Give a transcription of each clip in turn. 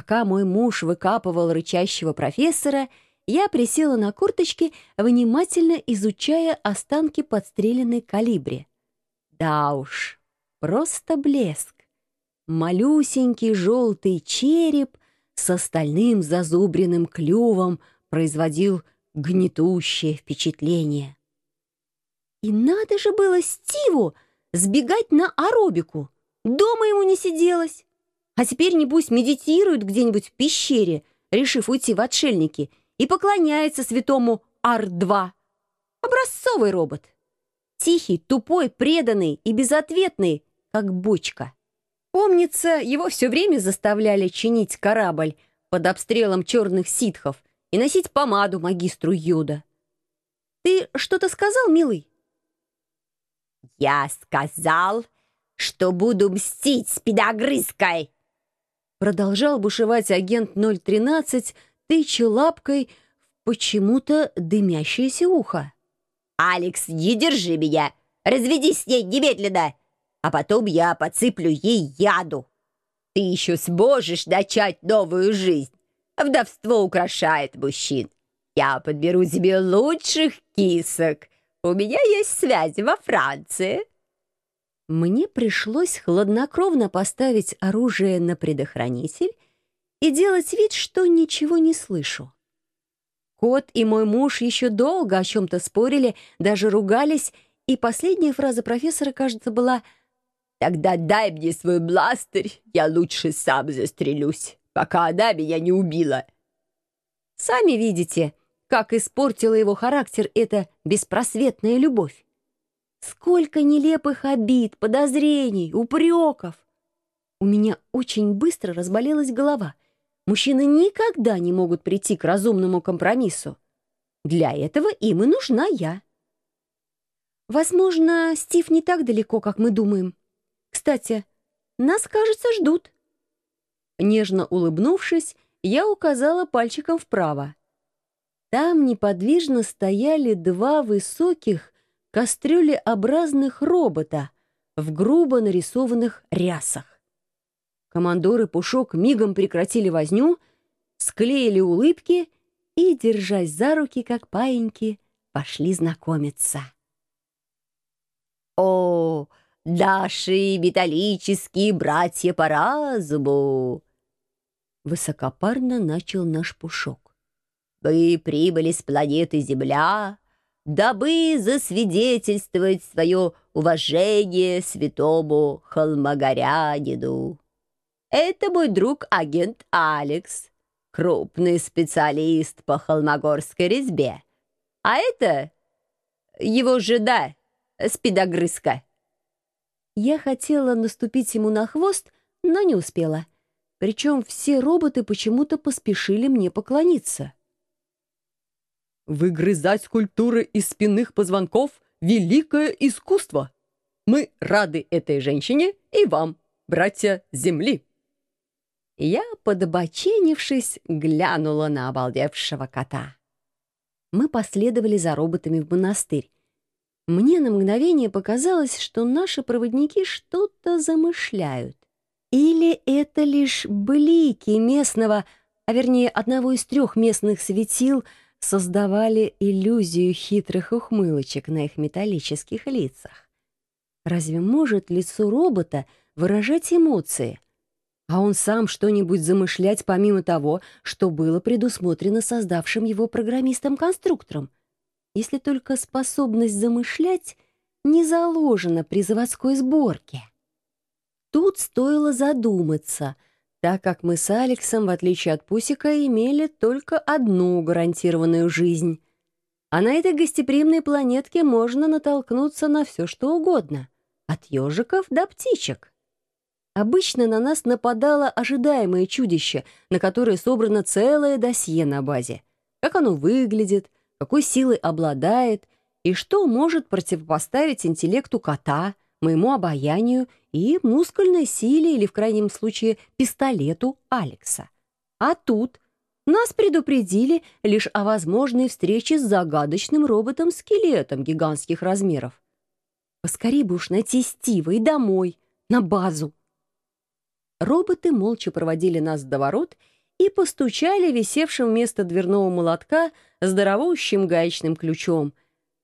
Пока мой муж выкапывал рычащего профессора, я присела на курточки, внимательно изучая останки подстреленной калибри. Да уж, просто блеск. Малюсенький желтый череп с остальным зазубренным клювом производил гнетущее впечатление. И надо же было Стиву сбегать на аэробику. Дома ему не сиделось. А теперь, небось, медитирует где-нибудь в пещере, решив уйти в отшельники, и поклоняется святому Ар-2. Образцовый робот. Тихий, тупой, преданный и безответный, как бочка. Помнится, его все время заставляли чинить корабль под обстрелом черных ситхов и носить помаду магистру Йода. «Ты что-то сказал, милый?» «Я сказал, что буду мстить с педогрызкой!» Продолжал бушевать агент 013, тыча лапкой в почему-то дымящееся ухо. «Алекс, не держи меня! Разведись с ней немедленно! А потом я подсыплю ей яду! Ты еще сможешь начать новую жизнь! Вдовство украшает мужчин! Я подберу тебе лучших кисок! У меня есть связи во Франции!» Мне пришлось хладнокровно поставить оружие на предохранитель и делать вид, что ничего не слышу. Кот и мой муж еще долго о чем-то спорили, даже ругались, и последняя фраза профессора, кажется, была «Тогда дай мне свой бластер, я лучше сам застрелюсь, пока она меня не убила». Сами видите, как испортила его характер эта беспросветная любовь. Сколько нелепых обид, подозрений, упреков. У меня очень быстро разболелась голова. Мужчины никогда не могут прийти к разумному компромиссу. Для этого им и нужна я. Возможно, Стив не так далеко, как мы думаем. Кстати, нас, кажется, ждут. Нежно улыбнувшись, я указала пальчиком вправо. Там неподвижно стояли два высоких, кастрюлеобразных робота в грубо нарисованных рясах. Командоры Пушок мигом прекратили возню, склеили улыбки и, держась за руки, как паиньки, пошли знакомиться. «О, наши металлические братья по разуму!» Высокопарно начал наш Пушок. «Вы прибыли с планеты Земля, дабы засвидетельствовать свое уважение святому холмогорянину. Это мой друг агент Алекс, крупный специалист по холмогорской резьбе. А это его жена, спидогрызка. Я хотела наступить ему на хвост, но не успела. Причем все роботы почему-то поспешили мне поклониться. Выгрызать скульптуры из спинных позвонков — великое искусство. Мы рады этой женщине и вам, братья Земли. Я, подобоченившись, глянула на обалдевшего кота. Мы последовали за роботами в монастырь. Мне на мгновение показалось, что наши проводники что-то замышляют. Или это лишь блики местного, а вернее одного из трех местных светил — создавали иллюзию хитрых ухмылочек на их металлических лицах. Разве может лицо робота выражать эмоции? А он сам что-нибудь замышлять помимо того, что было предусмотрено создавшим его программистом-конструктором? Если только способность замышлять не заложена при заводской сборке. Тут стоило задуматься — так как мы с Алексом, в отличие от Пусика, имели только одну гарантированную жизнь. А на этой гостеприимной планетке можно натолкнуться на все, что угодно, от ежиков до птичек. Обычно на нас нападало ожидаемое чудище, на которое собрано целое досье на базе. Как оно выглядит, какой силой обладает и что может противопоставить интеллекту кота, моему обаянию и мускульной силе или, в крайнем случае, пистолету Алекса. А тут нас предупредили лишь о возможной встрече с загадочным роботом-скелетом гигантских размеров. Поскорей бы уж найти Стива и домой, на базу. Роботы молча проводили нас до ворот и постучали висевшим вместо дверного молотка здоровущим гаечным ключом,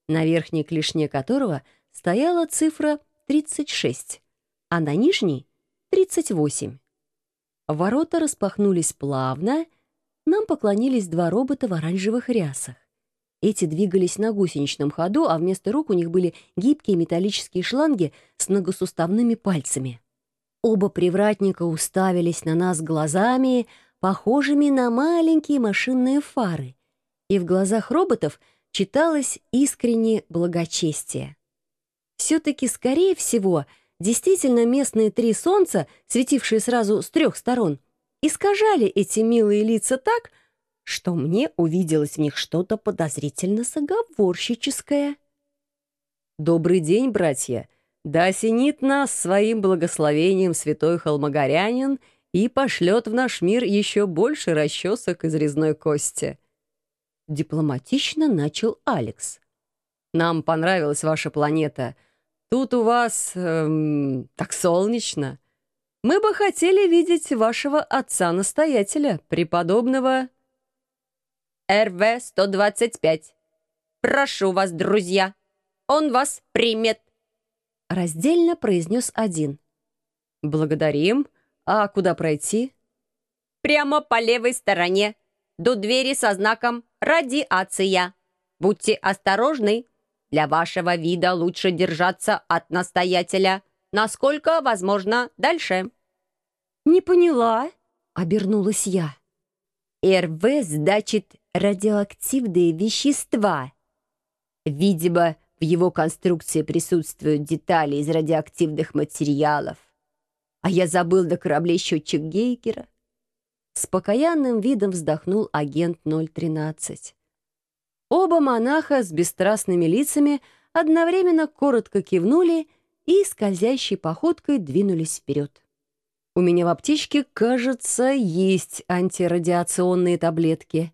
на верхней клешне которого стояла цифра 36, а на нижней — 38. Ворота распахнулись плавно, нам поклонились два робота в оранжевых рясах. Эти двигались на гусеничном ходу, а вместо рук у них были гибкие металлические шланги с многосуставными пальцами. Оба привратника уставились на нас глазами, похожими на маленькие машинные фары, и в глазах роботов читалось искреннее благочестие. Все-таки, скорее всего, действительно местные три солнца, светившие сразу с трех сторон, искажали эти милые лица так, что мне увиделось в них что-то подозрительно заговорщическое. «Добрый день, братья! Да осенит нас своим благословением святой холмогорянин и пошлет в наш мир еще больше расчесок из резной кости!» Дипломатично начал Алекс. «Нам понравилась ваша планета. Тут у вас... Эм, так солнечно. Мы бы хотели видеть вашего отца-настоятеля, преподобного...» РВ-125. Прошу вас, друзья, он вас примет. Раздельно произнес один. Благодарим. А куда пройти? Прямо по левой стороне, до двери со знаком «Радиация». Будьте осторожны. Для вашего вида лучше держаться от настоятеля. Насколько возможно дальше. «Не поняла», — обернулась я. РВ значит радиоактивные вещества. Видимо, в его конструкции присутствуют детали из радиоактивных материалов. А я забыл до кораблей счетчик Гейгера. С покаянным видом вздохнул агент 013. Оба монаха с бесстрастными лицами одновременно коротко кивнули и скользящей походкой двинулись вперед. У меня в аптечке, кажется, есть антирадиационные таблетки.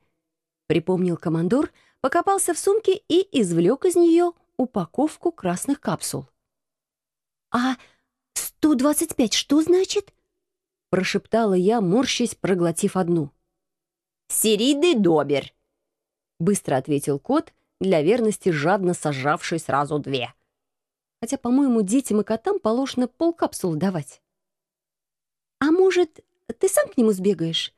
Припомнил командор, покопался в сумке и извлек из нее упаковку красных капсул. «А 125 что значит?» прошептала я, морщись, проглотив одну. «Серийный добер», — быстро ответил кот, для верности жадно сожравший сразу две. Хотя, по-моему, детям и котам положено полкапсулы давать. «А может, ты сам к нему сбегаешь?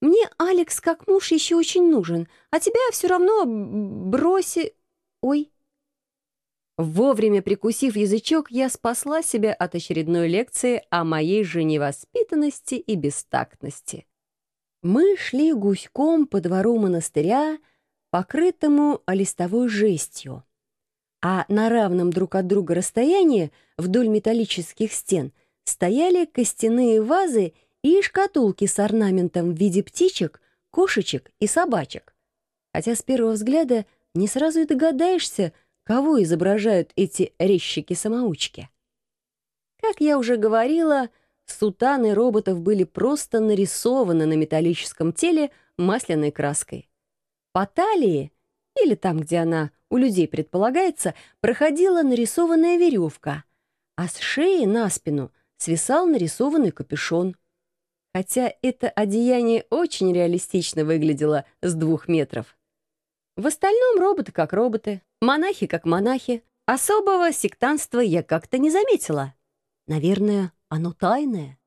Мне Алекс как муж еще очень нужен, а тебя все равно броси... Ой!» Вовремя прикусив язычок, я спасла себя от очередной лекции о моей же невоспитанности и бестактности. Мы шли гуськом по двору монастыря, покрытому листовой жестью. А на равном друг от друга расстоянии вдоль металлических стен стояли костяные вазы и шкатулки с орнаментом в виде птичек, кошечек и собачек. Хотя с первого взгляда не сразу и догадаешься, кого изображают эти резчики-самоучки. Как я уже говорила, сутаны роботов были просто нарисованы на металлическом теле масляной краской. По талии, или там, где она у людей предполагается, проходила нарисованная веревка, а с шеи на спину свисал нарисованный капюшон. Хотя это одеяние очень реалистично выглядело с двух метров. В остальном роботы как роботы, монахи как монахи. Особого сектанства я как-то не заметила. Наверное, оно тайное.